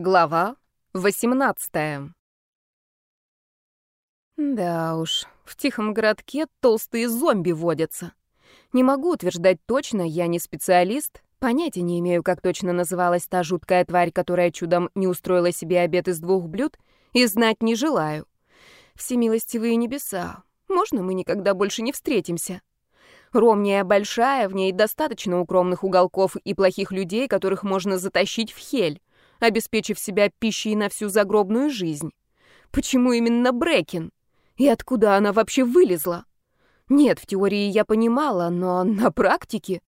Глава 18 Да уж, в тихом городке толстые зомби водятся. Не могу утверждать точно, я не специалист, понятия не имею, как точно называлась та жуткая тварь, которая чудом не устроила себе обед из двух блюд, и знать не желаю. Всемилостивые небеса, можно мы никогда больше не встретимся? Ромния большая, в ней достаточно укромных уголков и плохих людей, которых можно затащить в хель обеспечив себя пищей на всю загробную жизнь. Почему именно Брекин? И откуда она вообще вылезла? Нет, в теории я понимала, но на практике...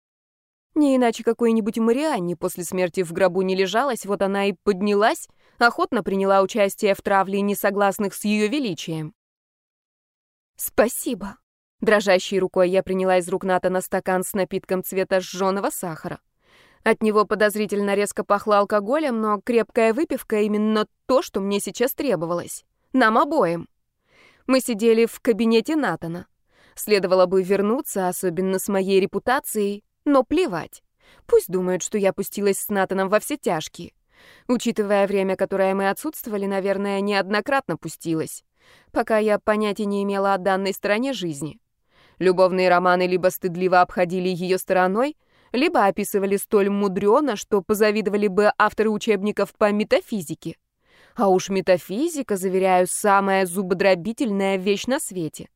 Не иначе какой-нибудь Марианне после смерти в гробу не лежалась, вот она и поднялась, охотно приняла участие в травле несогласных с ее величием. «Спасибо». Дрожащей рукой я приняла из рук Натана стакан с напитком цвета жженого сахара. От него подозрительно резко пахло алкоголем, но крепкая выпивка именно то, что мне сейчас требовалось. Нам обоим. Мы сидели в кабинете Натана. Следовало бы вернуться, особенно с моей репутацией, но плевать. Пусть думают, что я пустилась с Натаном во все тяжкие. Учитывая время, которое мы отсутствовали, наверное, неоднократно пустилась. Пока я понятия не имела о данной стороне жизни. Любовные романы либо стыдливо обходили ее стороной, либо описывали столь мудрено, что позавидовали бы авторы учебников по метафизике. А уж метафизика, заверяю, самая зубодробительная вещь на свете.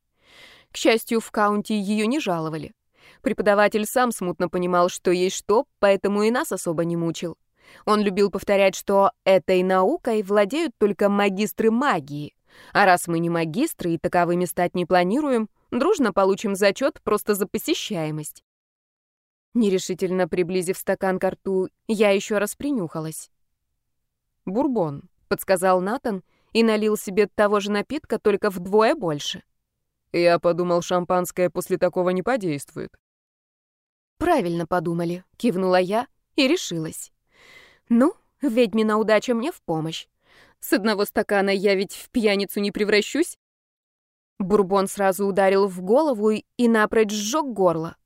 К счастью, в каунте ее не жаловали. Преподаватель сам смутно понимал, что есть что, поэтому и нас особо не мучил. Он любил повторять, что этой наукой владеют только магистры магии. А раз мы не магистры и таковыми стать не планируем, дружно получим зачет просто за посещаемость. Нерешительно приблизив стакан к рту, я еще раз принюхалась. «Бурбон», — подсказал Натан и налил себе того же напитка, только вдвое больше. Я подумал, шампанское после такого не подействует. «Правильно подумали», — кивнула я и решилась. «Ну, ведьмина удача мне в помощь. С одного стакана я ведь в пьяницу не превращусь». Бурбон сразу ударил в голову и напрочь сжег горло.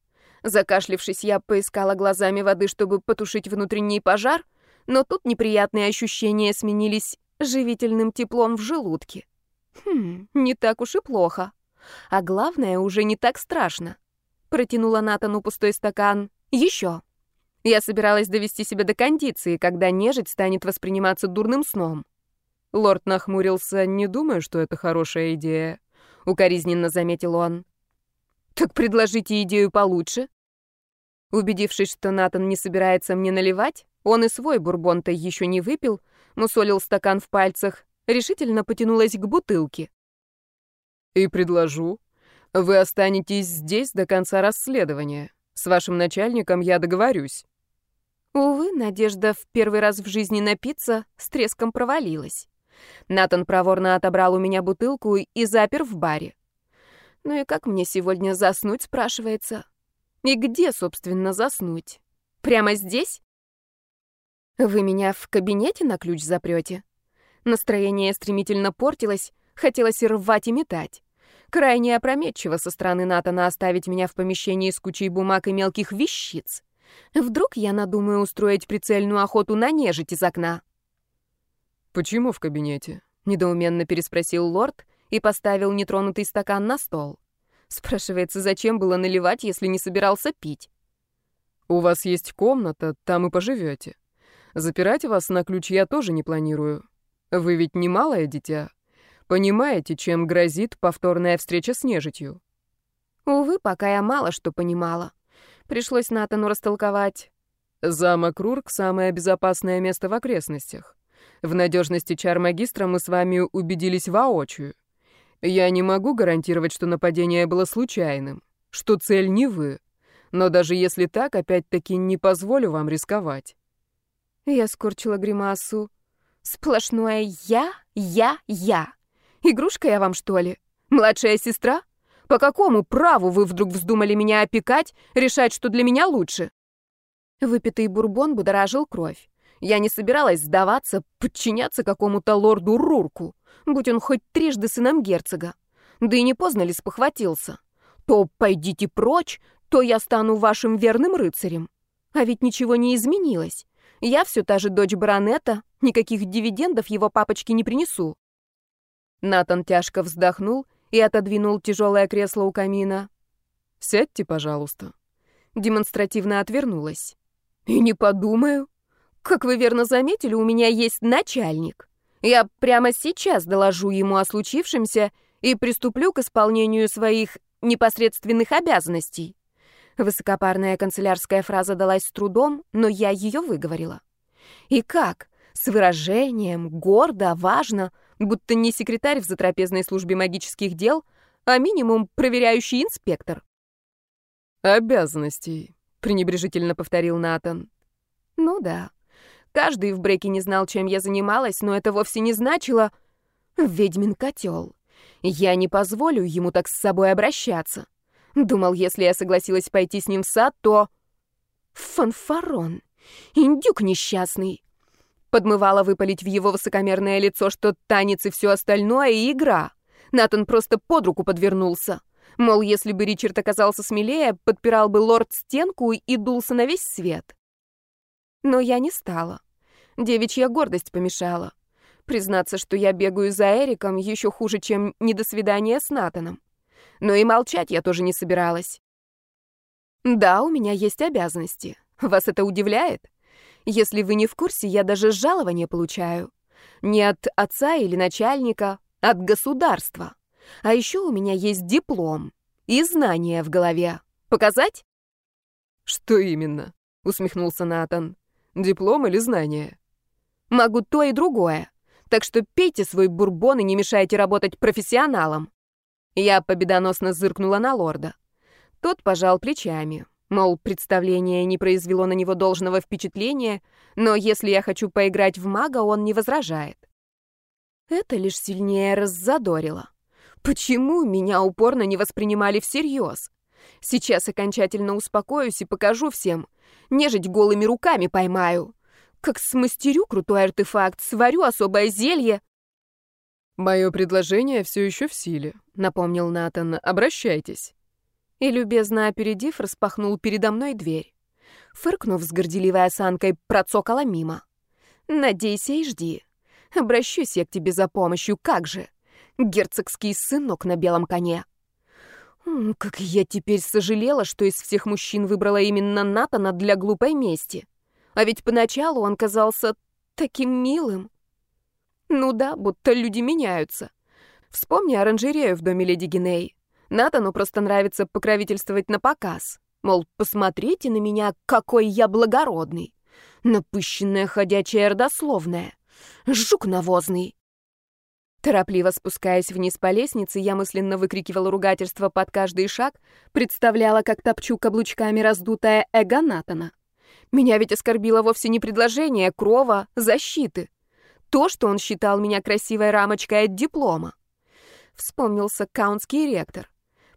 Закашлившись, я поискала глазами воды, чтобы потушить внутренний пожар, но тут неприятные ощущения сменились живительным теплом в желудке. Хм, не так уж и плохо. А главное, уже не так страшно. Протянула Натану пустой стакан. Еще. Я собиралась довести себя до кондиции, когда нежить станет восприниматься дурным сном. Лорд нахмурился, не думаю, что это хорошая идея. Укоризненно заметил он. Так предложите идею получше. Убедившись, что Натан не собирается мне наливать, он и свой бурбон-то еще не выпил, мусолил стакан в пальцах, решительно потянулась к бутылке. «И предложу. Вы останетесь здесь до конца расследования. С вашим начальником я договорюсь». Увы, надежда в первый раз в жизни напиться с треском провалилась. Натан проворно отобрал у меня бутылку и запер в баре. Ну и как мне сегодня заснуть, спрашивается? И где, собственно, заснуть? Прямо здесь? Вы меня в кабинете на ключ запрете? Настроение стремительно портилось, хотелось рвать и метать. Крайне опрометчиво со стороны Натана оставить меня в помещении с кучей бумаг и мелких вещиц. Вдруг я надумаю устроить прицельную охоту на нежить из окна. «Почему в кабинете?» — недоуменно переспросил лорд и поставил нетронутый стакан на стол. Спрашивается, зачем было наливать, если не собирался пить? «У вас есть комната, там и поживете. Запирать вас на ключ я тоже не планирую. Вы ведь не малое дитя. Понимаете, чем грозит повторная встреча с нежитью?» Увы, пока я мало что понимала. Пришлось Натану растолковать. «Замок Рурк — самое безопасное место в окрестностях. В надежности чар магистра мы с вами убедились воочию. Я не могу гарантировать, что нападение было случайным, что цель не вы. Но даже если так, опять-таки не позволю вам рисковать. Я скорчила гримасу. Сплошное «я, я, я». Игрушка я вам, что ли? Младшая сестра? По какому праву вы вдруг вздумали меня опекать, решать, что для меня лучше? Выпитый бурбон будоражил кровь. Я не собиралась сдаваться, подчиняться какому-то лорду Рурку будь он хоть трижды сыном герцога. Да и не поздно ли спохватился. То пойдите прочь, то я стану вашим верным рыцарем. А ведь ничего не изменилось. Я все та же дочь баронета, никаких дивидендов его папочке не принесу. Натан тяжко вздохнул и отодвинул тяжелое кресло у камина. «Сядьте, пожалуйста». Демонстративно отвернулась. «И не подумаю. Как вы верно заметили, у меня есть начальник. Я прямо сейчас доложу ему о случившемся и приступлю к исполнению своих непосредственных обязанностей». Высокопарная канцелярская фраза далась с трудом, но я ее выговорила. И как? С выражением, гордо, важно, будто не секретарь в затрапезной службе магических дел, а минимум проверяющий инспектор. «Обязанностей», — пренебрежительно повторил Натан. «Ну да. Каждый в бреке не знал, чем я занималась, но это вовсе не значило... Ведьмин котел. Я не позволю ему так с собой обращаться. Думал, если я согласилась пойти с ним в сад, то... Фанфарон. Индюк несчастный. Подмывала выпалить в его высокомерное лицо, что танец и все остальное — и игра. Натан просто под руку подвернулся. Мол, если бы Ричард оказался смелее, подпирал бы лорд стенку и дулся на весь свет. Но я не стала. Девичья гордость помешала. Признаться, что я бегаю за Эриком, еще хуже, чем недосвидание с Натаном. Но и молчать я тоже не собиралась. Да, у меня есть обязанности. Вас это удивляет? Если вы не в курсе, я даже жалование получаю. Не от отца или начальника, от государства. А еще у меня есть диплом и знания в голове. Показать? Что именно? усмехнулся Натан. Диплом или знания? Могу то и другое. Так что пейте свой бурбон и не мешайте работать профессионалам. Я победоносно зыркнула на лорда. Тот пожал плечами. Мол, представление не произвело на него должного впечатления, но если я хочу поиграть в мага, он не возражает. Это лишь сильнее раззадорило. Почему меня упорно не воспринимали всерьез? Сейчас окончательно успокоюсь и покажу всем. Нежить голыми руками поймаю. Как смастерю крутой артефакт, сварю особое зелье, «Мое предложение все еще в силе», — напомнил Натан. «Обращайтесь». И, любезно опередив, распахнул передо мной дверь. Фыркнув с горделивой осанкой, процокала мимо. «Надейся и жди. Обращусь я к тебе за помощью, как же? Герцогский сынок на белом коне». Как я теперь сожалела, что из всех мужчин выбрала именно Натана для глупой мести. А ведь поначалу он казался таким милым. Ну да, будто люди меняются. Вспомни оранжерею в доме леди Гиней. Натану просто нравится покровительствовать на показ. Мол, посмотрите на меня, какой я благородный. Напыщенная ходячая родословная. Жук навозный. Торопливо спускаясь вниз по лестнице, я мысленно выкрикивала ругательство под каждый шаг, представляла, как топчу каблучками раздутая эго Натана. Меня ведь оскорбило вовсе не предложение крова, защиты то, что он считал меня красивой рамочкой от диплома. Вспомнился каунский ректор.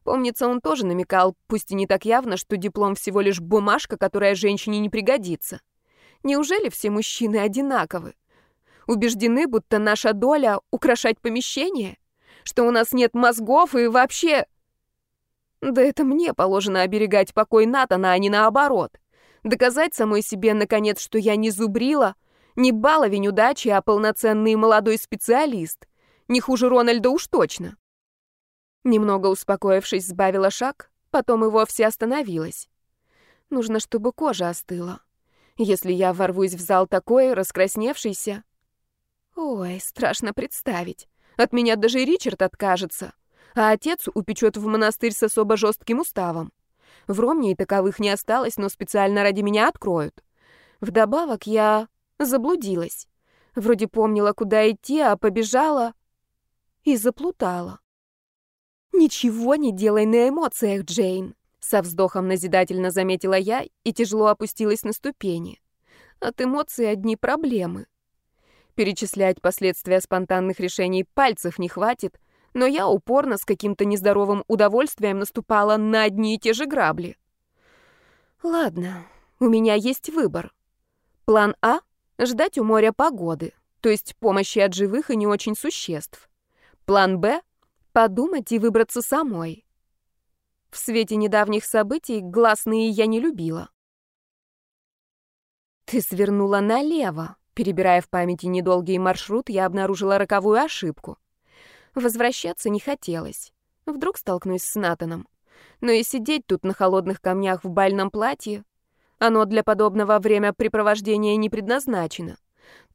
Помнится, он тоже намекал, пусть и не так явно, что диплом всего лишь бумажка, которая женщине не пригодится. Неужели все мужчины одинаковы? Убеждены, будто наша доля — украшать помещение? Что у нас нет мозгов и вообще... Да это мне положено оберегать покой Натана, а не наоборот. Доказать самой себе, наконец, что я не зубрила — не баловень удачи, а полноценный молодой специалист. Не хуже Рональда уж точно. Немного успокоившись, сбавила шаг, потом и вовсе остановилась. Нужно, чтобы кожа остыла. Если я ворвусь в зал такой, раскрасневшийся... Ой, страшно представить. От меня даже Ричард откажется. А отец упечет в монастырь с особо жестким уставом. В Ромне и таковых не осталось, но специально ради меня откроют. Вдобавок я Заблудилась. Вроде помнила, куда идти, а побежала и заплутала. «Ничего не делай на эмоциях, Джейн», — со вздохом назидательно заметила я и тяжело опустилась на ступени. От эмоций одни проблемы. Перечислять последствия спонтанных решений пальцев не хватит, но я упорно с каким-то нездоровым удовольствием наступала на одни и те же грабли. Ладно, у меня есть выбор. План А Ждать у моря погоды, то есть помощи от живых и не очень существ. План «Б» — подумать и выбраться самой. В свете недавних событий гласные я не любила. Ты свернула налево. Перебирая в памяти недолгий маршрут, я обнаружила роковую ошибку. Возвращаться не хотелось. Вдруг столкнусь с Натаном. Но и сидеть тут на холодных камнях в бальном платье, оно для подобного времяпрепровождения не предназначено.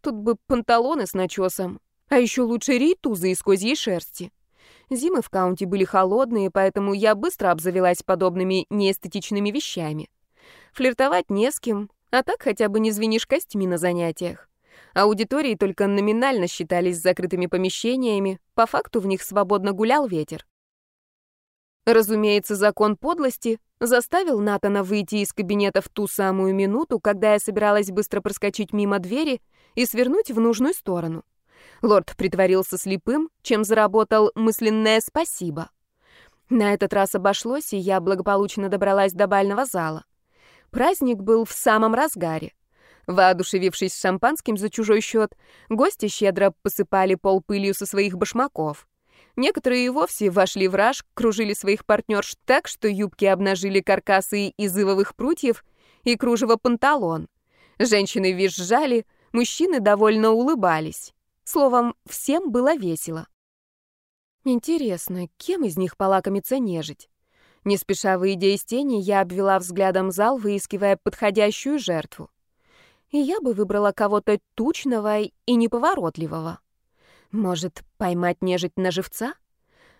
Тут бы панталоны с начесом, а еще лучше рейтузы из козьей шерсти. Зимы в каунте были холодные, поэтому я быстро обзавелась подобными неэстетичными вещами. Флиртовать не с кем, а так хотя бы не звенишь костями на занятиях. Аудитории только номинально считались закрытыми помещениями, по факту в них свободно гулял ветер. Разумеется, закон подлости заставил Натана выйти из кабинета в ту самую минуту, когда я собиралась быстро проскочить мимо двери и свернуть в нужную сторону. Лорд притворился слепым, чем заработал мысленное «спасибо». На этот раз обошлось, и я благополучно добралась до бального зала. Праздник был в самом разгаре. Воодушевившись шампанским за чужой счет, гости щедро посыпали пол пылью со своих башмаков. Некоторые и вовсе вошли в раж, кружили своих партнерш так, что юбки обнажили каркасы из ивовых прутьев и кружево панталон. Женщины визжали, мужчины довольно улыбались. Словом, всем было весело. Интересно, кем из них полакомится нежить? Не спеша выйдя из тени, я обвела взглядом зал, выискивая подходящую жертву. И я бы выбрала кого-то тучного и неповоротливого. Может, поймать нежить на живца?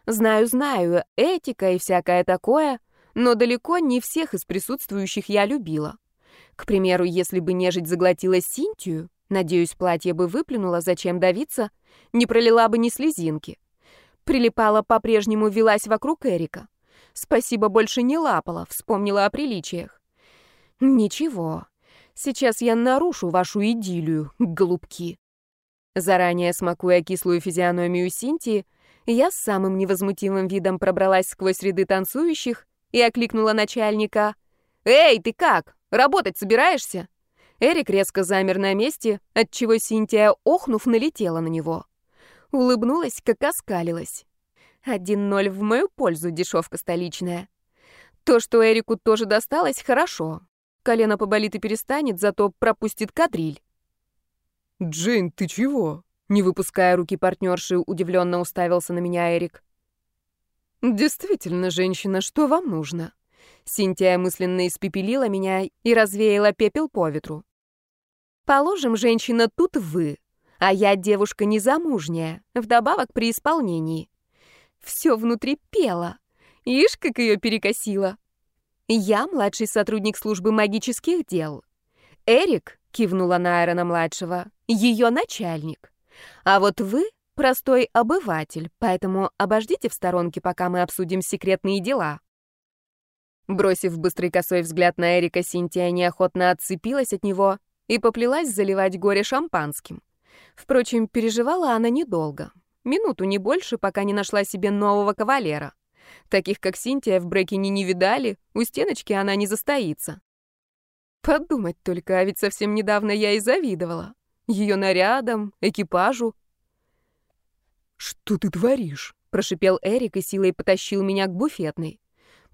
Знаю, знаю, этика и всякое такое, но далеко не всех из присутствующих я любила. К примеру, если бы нежить заглотила Синтию, надеюсь, платье бы выплюнула, зачем давиться, не пролила бы ни слезинки. Прилипала по-прежнему, велась вокруг Эрика. Спасибо, больше не лапала, вспомнила о приличиях. Ничего, сейчас я нарушу вашу идиллию, голубки. Заранее смакуя кислую физиономию Синтии, я с самым невозмутимым видом пробралась сквозь ряды танцующих и окликнула начальника. «Эй, ты как? Работать собираешься?» Эрик резко замер на месте, отчего Синтия, охнув, налетела на него. Улыбнулась, как оскалилась. Один ноль в мою пользу, дешевка столичная. То, что Эрику тоже досталось, хорошо. Колено поболит и перестанет, зато пропустит кадриль. «Джейн, ты чего?» Не выпуская руки партнерши, удивленно уставился на меня Эрик. «Действительно, женщина, что вам нужно?» Синтия мысленно испепелила меня и развеяла пепел по ветру. «Положим, женщина, тут вы, а я девушка незамужняя, вдобавок при исполнении. Все внутри пело. Ишь, как ее перекосило. Я младший сотрудник службы магических дел. Эрик, кивнула на Айрона-младшего, ее начальник. А вот вы простой обыватель, поэтому обождите в сторонке, пока мы обсудим секретные дела. Бросив быстрый косой взгляд на Эрика, Синтия неохотно отцепилась от него и поплелась заливать горе шампанским. Впрочем, переживала она недолго. Минуту, не больше, пока не нашла себе нового кавалера. Таких, как Синтия, в Брекине не видали, у стеночки она не застоится. Подумать только, а ведь совсем недавно я и завидовала. Ее нарядом, экипажу. «Что ты творишь?» — прошипел Эрик и силой потащил меня к буфетной.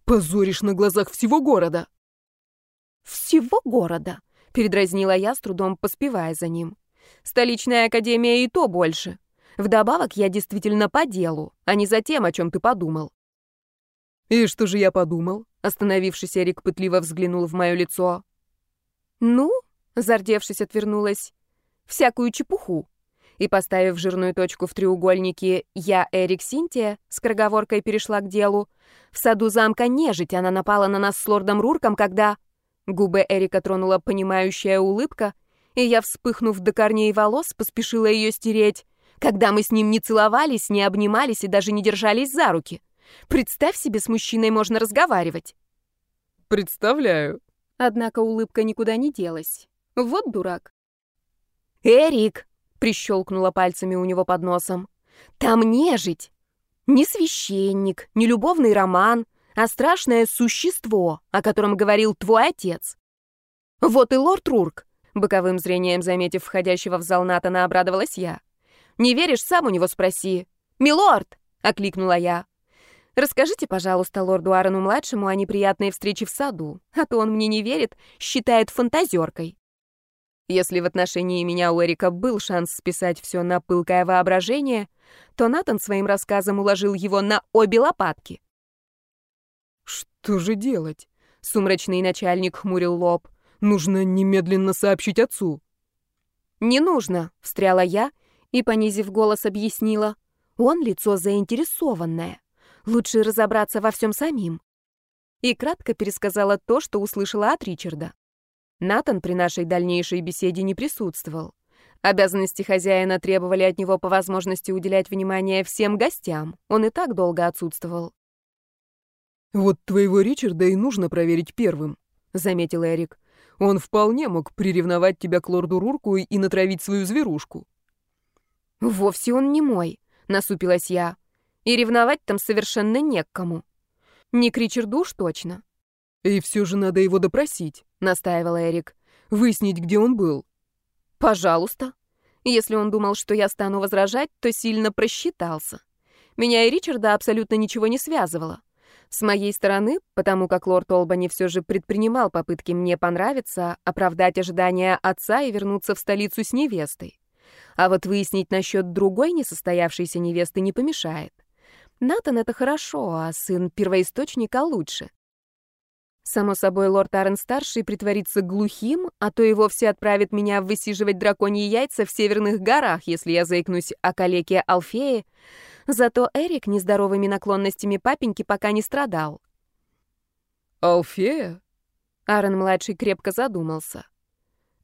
«Позоришь на глазах всего города!» «Всего города!» — передразнила я, с трудом поспевая за ним. «Столичная академия и то больше. Вдобавок я действительно по делу, а не за тем, о чем ты подумал». «И что же я подумал?» Остановившись, Эрик пытливо взглянул в мое лицо. «Ну?» — зардевшись, отвернулась. «Всякую чепуху». И, поставив жирную точку в треугольнике «Я, Эрик, Синтия», с кроговоркой перешла к делу. В саду замка нежить она напала на нас с лордом Рурком, когда... Губы Эрика тронула понимающая улыбка, и я, вспыхнув до корней волос, поспешила ее стереть, когда мы с ним не целовались, не обнимались и даже не держались за руки. Представь себе, с мужчиной можно разговаривать. «Представляю», Однако улыбка никуда не делась. Вот дурак. «Эрик!» — прищелкнула пальцами у него под носом. «Там нежить! Не священник, не любовный роман, а страшное существо, о котором говорил твой отец. Вот и лорд Рурк!» Боковым зрением заметив входящего в зал Натана, обрадовалась я. «Не веришь, сам у него спроси». «Милорд!» — окликнула я. Расскажите, пожалуйста, лорду Аарону-младшему о неприятной встрече в саду, а то он мне не верит, считает фантазеркой. Если в отношении меня у Эрика был шанс списать все на пылкое воображение, то Натан своим рассказом уложил его на обе лопатки. «Что же делать?» — сумрачный начальник хмурил лоб. «Нужно немедленно сообщить отцу». «Не нужно», — встряла я и, понизив голос, объяснила. «Он лицо заинтересованное. Лучше разобраться во всем самим». И кратко пересказала то, что услышала от Ричарда. Натан при нашей дальнейшей беседе не присутствовал. Обязанности хозяина требовали от него по возможности уделять внимание всем гостям. Он и так долго отсутствовал. «Вот твоего Ричарда и нужно проверить первым», — заметил Эрик. «Он вполне мог приревновать тебя к лорду Рурку и натравить свою зверушку». «Вовсе он не мой», — насупилась я. «И ревновать там совершенно не к кому. Не к Ричарду уж точно». «И все же надо его допросить», — настаивал Эрик. «Выяснить, где он был». «Пожалуйста». Если он думал, что я стану возражать, то сильно просчитался. Меня и Ричарда абсолютно ничего не связывало. С моей стороны, потому как лорд Олбани все же предпринимал попытки мне понравиться, оправдать ожидания отца и вернуться в столицу с невестой. А вот выяснить насчет другой несостоявшейся невесты не помешает. Натан — это хорошо, а сын первоисточника лучше. Само собой, лорд Арен-старший притворится глухим, а то и вовсе отправит меня высиживать драконьи яйца в северных горах, если я заикнусь о калеке Алфее. Зато Эрик нездоровыми наклонностями папеньки пока не страдал. «Алфея?» Аарон-младший крепко задумался.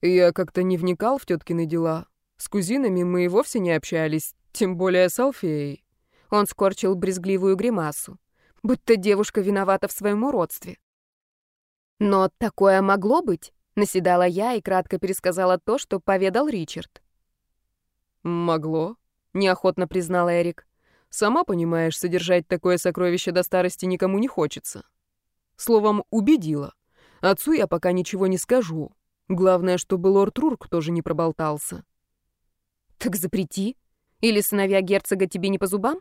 «Я как-то не вникал в теткины дела. С кузинами мы и вовсе не общались, тем более с Алфеей». Он скорчил брезгливую гримасу, будто девушка виновата в своем уродстве. Но такое могло быть, наседала я и кратко пересказала то, что поведал Ричард. Могло, неохотно признал Эрик. Сама понимаешь, содержать такое сокровище до старости никому не хочется. Словом, убедила. Отцу я пока ничего не скажу. Главное, чтобы лорд Рурк тоже не проболтался. Так запрети. Или сыновья герцога тебе не по зубам?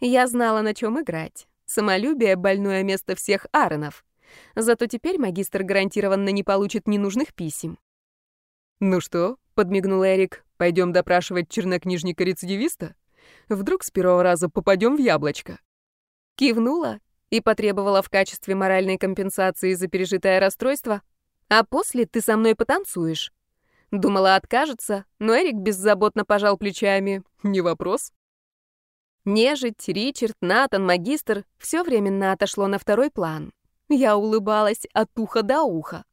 Я знала, на чем играть. Самолюбие — больное место всех Ааронов. Зато теперь магистр гарантированно не получит ненужных писем. «Ну что?» — подмигнул Эрик. «Пойдем допрашивать чернокнижника-рецидивиста? Вдруг с первого раза попадем в яблочко?» Кивнула и потребовала в качестве моральной компенсации за пережитое расстройство. «А после ты со мной потанцуешь». Думала, откажется, но Эрик беззаботно пожал плечами. «Не вопрос». Нежить, Ричард, Натан, магистр — все временно отошло на второй план. Я улыбалась от уха до уха.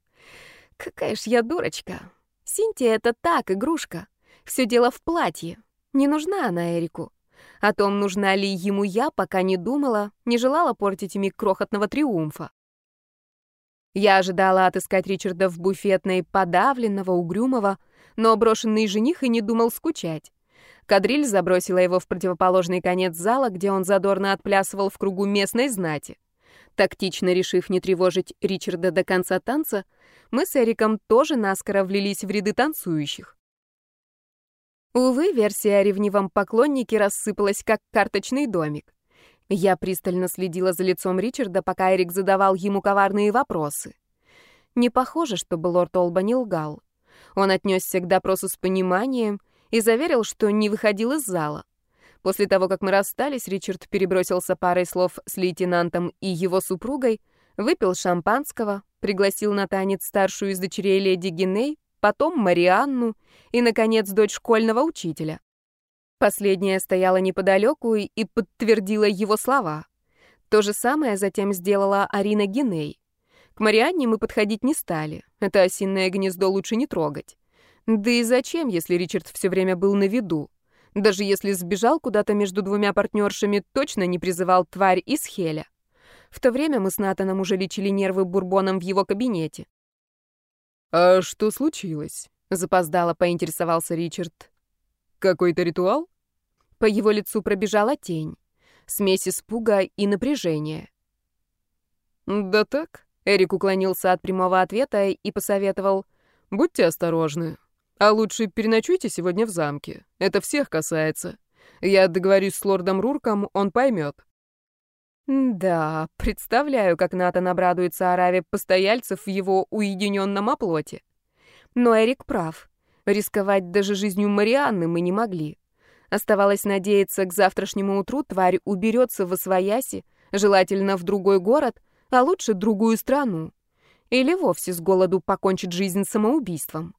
Какая ж я дурочка. Синтия — это так, игрушка. Все дело в платье. Не нужна она Эрику. О том, нужна ли ему я, пока не думала, не желала портить ими крохотного триумфа. Я ожидала отыскать Ричарда в буфетной, подавленного, угрюмого, но брошенный жених и не думал скучать. Кадриль забросила его в противоположный конец зала, где он задорно отплясывал в кругу местной знати. Тактично решив не тревожить Ричарда до конца танца, мы с Эриком тоже наскоро влились в ряды танцующих. Увы, версия о ревнивом поклоннике рассыпалась, как карточный домик. Я пристально следила за лицом Ричарда, пока Эрик задавал ему коварные вопросы. Не похоже, чтобы лорд Олба не лгал. Он отнесся к допросу с пониманием и заверил, что не выходил из зала. После того, как мы расстались, Ричард перебросился парой слов с лейтенантом и его супругой, выпил шампанского, пригласил на танец старшую из дочерей леди Гиней, потом Марианну и, наконец, дочь школьного учителя. Последняя стояла неподалеку и подтвердила его слова. То же самое затем сделала Арина Гиней. К Марианне мы подходить не стали. Это осинное гнездо лучше не трогать. Да и зачем, если Ричард все время был на виду? Даже если сбежал куда-то между двумя партнершами, точно не призывал тварь из Хеля. В то время мы с Натаном уже лечили нервы бурбоном в его кабинете. «А что случилось?» — запоздало поинтересовался Ричард. «Какой-то ритуал?» По его лицу пробежала тень. Смесь испуга и напряжения. «Да так», — Эрик уклонился от прямого ответа и посоветовал. «Будьте осторожны. А лучше переночуйте сегодня в замке. Это всех касается. Я договорюсь с лордом Рурком, он поймет. Да, представляю, как Натан обрадуется Араве постояльцев в его уединенном оплоте. Но Эрик прав. Рисковать даже жизнью Марианны мы не могли. Оставалось надеяться, к завтрашнему утру тварь уберется в Освояси, желательно в другой город, а лучше другую страну. Или вовсе с голоду покончит жизнь самоубийством.